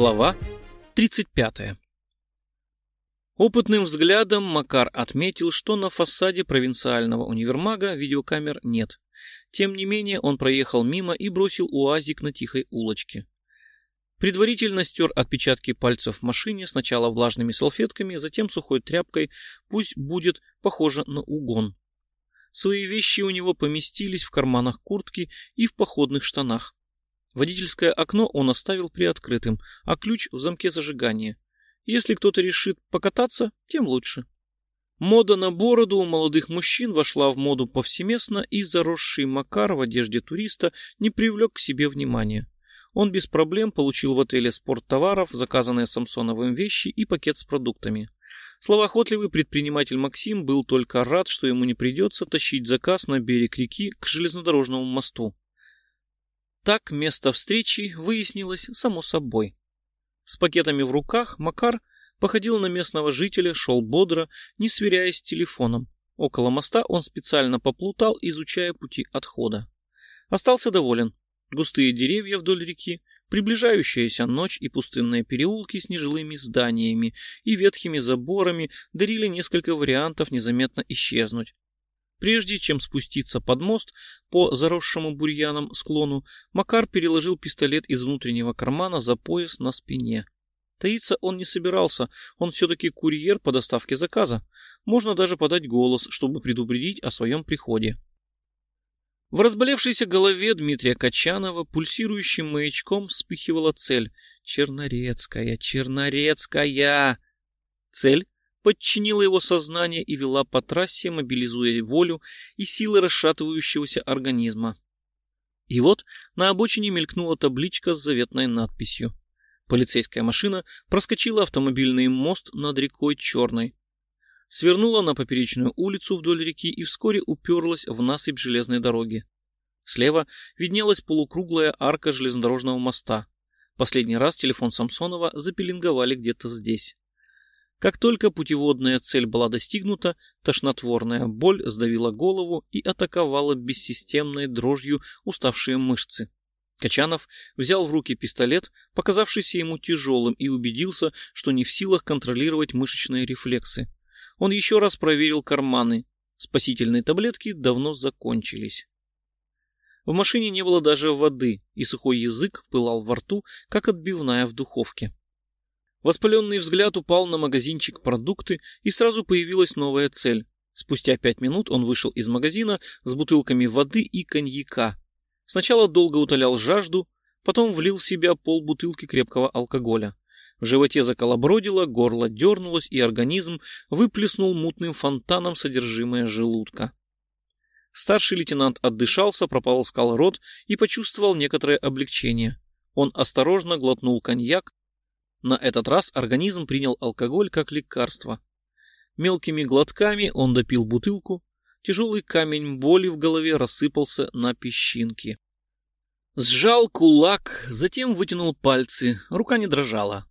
Глава 35. Опытным взглядом Макар отметил, что на фасаде провинциального универмага видеокамер нет. Тем не менее, он проехал мимо и бросил УАЗик на тихой улочке. Предварительно стер отпечатки пальцев в машине сначала влажными салфетками, затем сухой тряпкой, пусть будет похоже на угон. Свои вещи у него поместились в карманах куртки и в походных штанах. Водительское окно он оставил приоткрытым, а ключ в замке зажигания. Если кто-то решит покататься, тем лучше. Мода на бороду у молодых мужчин вошла в моду повсеместно, и заросший Макар в одежде туриста не привлек к себе внимания. Он без проблем получил в отеле спорттоваров, заказанные Самсоновым вещи и пакет с продуктами. Словоохотливый предприниматель Максим был только рад, что ему не придется тащить заказ на берег реки к железнодорожному мосту. Так место встречи выяснилось само собой. С пакетами в руках Макар походил на местного жителя, шел бодро, не сверяясь с телефоном. Около моста он специально поплутал, изучая пути отхода. Остался доволен. Густые деревья вдоль реки, приближающаяся ночь и пустынные переулки с нежилыми зданиями и ветхими заборами дарили несколько вариантов незаметно исчезнуть. Прежде чем спуститься под мост по заросшему бурьяном склону, Макар переложил пистолет из внутреннего кармана за пояс на спине. Таиться он не собирался, он все-таки курьер по доставке заказа. Можно даже подать голос, чтобы предупредить о своем приходе. В разболевшейся голове Дмитрия Качанова пульсирующим маячком вспыхивала цель. Чернорецкая, Чернорецкая! Цель подчинила его сознание и вела по трассе, мобилизуя волю и силы расшатывающегося организма. И вот на обочине мелькнула табличка с заветной надписью. Полицейская машина проскочила автомобильный мост над рекой Черной. Свернула на поперечную улицу вдоль реки и вскоре уперлась в насыпь железной дороги. Слева виднелась полукруглая арка железнодорожного моста. Последний раз телефон Самсонова запеленговали где-то здесь. Как только путеводная цель была достигнута, тошнотворная боль сдавила голову и атаковала бессистемной дрожью уставшие мышцы. Качанов взял в руки пистолет, показавшийся ему тяжелым, и убедился, что не в силах контролировать мышечные рефлексы. Он еще раз проверил карманы. Спасительные таблетки давно закончились. В машине не было даже воды, и сухой язык пылал во рту, как отбивная в духовке. Воспаленный взгляд упал на магазинчик продукты, и сразу появилась новая цель. Спустя пять минут он вышел из магазина с бутылками воды и коньяка. Сначала долго утолял жажду, потом влил в себя полбутылки крепкого алкоголя. В животе заколобродило, горло дернулось, и организм выплеснул мутным фонтаном содержимое желудка. Старший лейтенант отдышался, прополоскал рот и почувствовал некоторое облегчение. Он осторожно глотнул коньяк, на этот раз организм принял алкоголь как лекарство. Мелкими глотками он допил бутылку, тяжелый камень боли в голове рассыпался на песчинки. Сжал кулак, затем вытянул пальцы, рука не дрожала.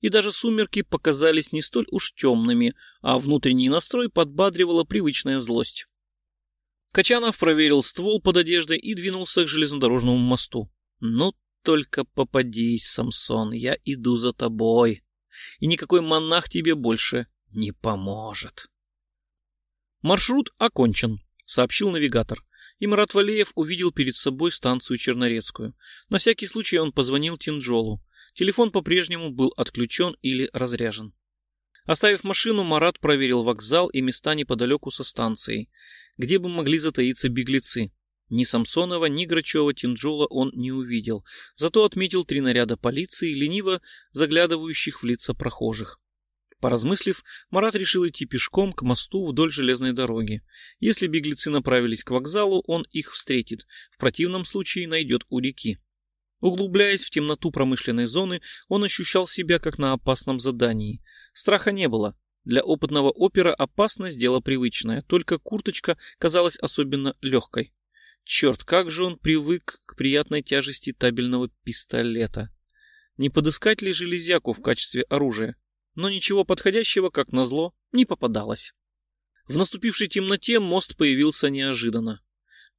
И даже сумерки показались не столь уж темными, а внутренний настрой подбадривала привычная злость. Качанов проверил ствол под одеждой и двинулся к железнодорожному мосту. Ну только попадись, Самсон, я иду за тобой, и никакой монах тебе больше не поможет. Маршрут окончен, сообщил навигатор, и Марат Валеев увидел перед собой станцию Чернорецкую. На всякий случай он позвонил Тинджолу. Телефон по-прежнему был отключен или разряжен. Оставив машину, Марат проверил вокзал и места неподалеку со станцией, где бы могли затаиться беглецы. Ни Самсонова, ни Грачева Тинджола он не увидел, зато отметил три наряда полиции, лениво заглядывающих в лица прохожих. Поразмыслив, Марат решил идти пешком к мосту вдоль железной дороги. Если беглецы направились к вокзалу, он их встретит, в противном случае найдет у реки. Углубляясь в темноту промышленной зоны, он ощущал себя как на опасном задании. Страха не было. Для опытного опера опасность – дело привычное, только курточка казалась особенно легкой. Черт, как же он привык к приятной тяжести табельного пистолета. Не подыскать ли железяку в качестве оружия? Но ничего подходящего, как назло, не попадалось. В наступившей темноте мост появился неожиданно.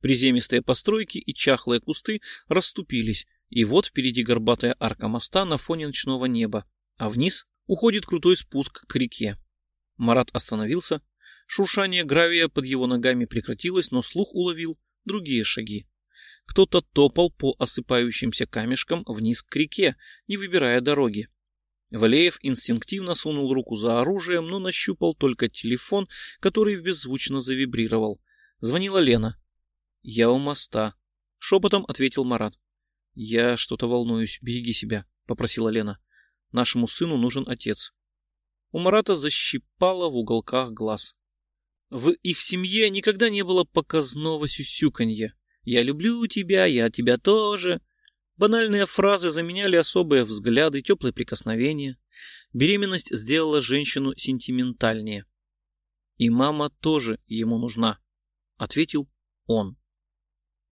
Приземистые постройки и чахлые кусты расступились. И вот впереди горбатая арка моста на фоне ночного неба, а вниз уходит крутой спуск к реке. Марат остановился, шуршание гравия под его ногами прекратилось, но слух уловил другие шаги. Кто-то топал по осыпающимся камешкам вниз к реке, не выбирая дороги. Валеев инстинктивно сунул руку за оружием, но нащупал только телефон, который беззвучно завибрировал. Звонила Лена. «Я у моста», — шепотом ответил Марат. «Я что-то волнуюсь, береги себя», — попросила Лена. «Нашему сыну нужен отец». У Марата защипало в уголках глаз. В их семье никогда не было показного сюсюканья. «Я люблю тебя, я тебя тоже», Банальные фразы заменяли особые взгляды, теплые прикосновения. Беременность сделала женщину сентиментальнее. «И мама тоже ему нужна», — ответил он.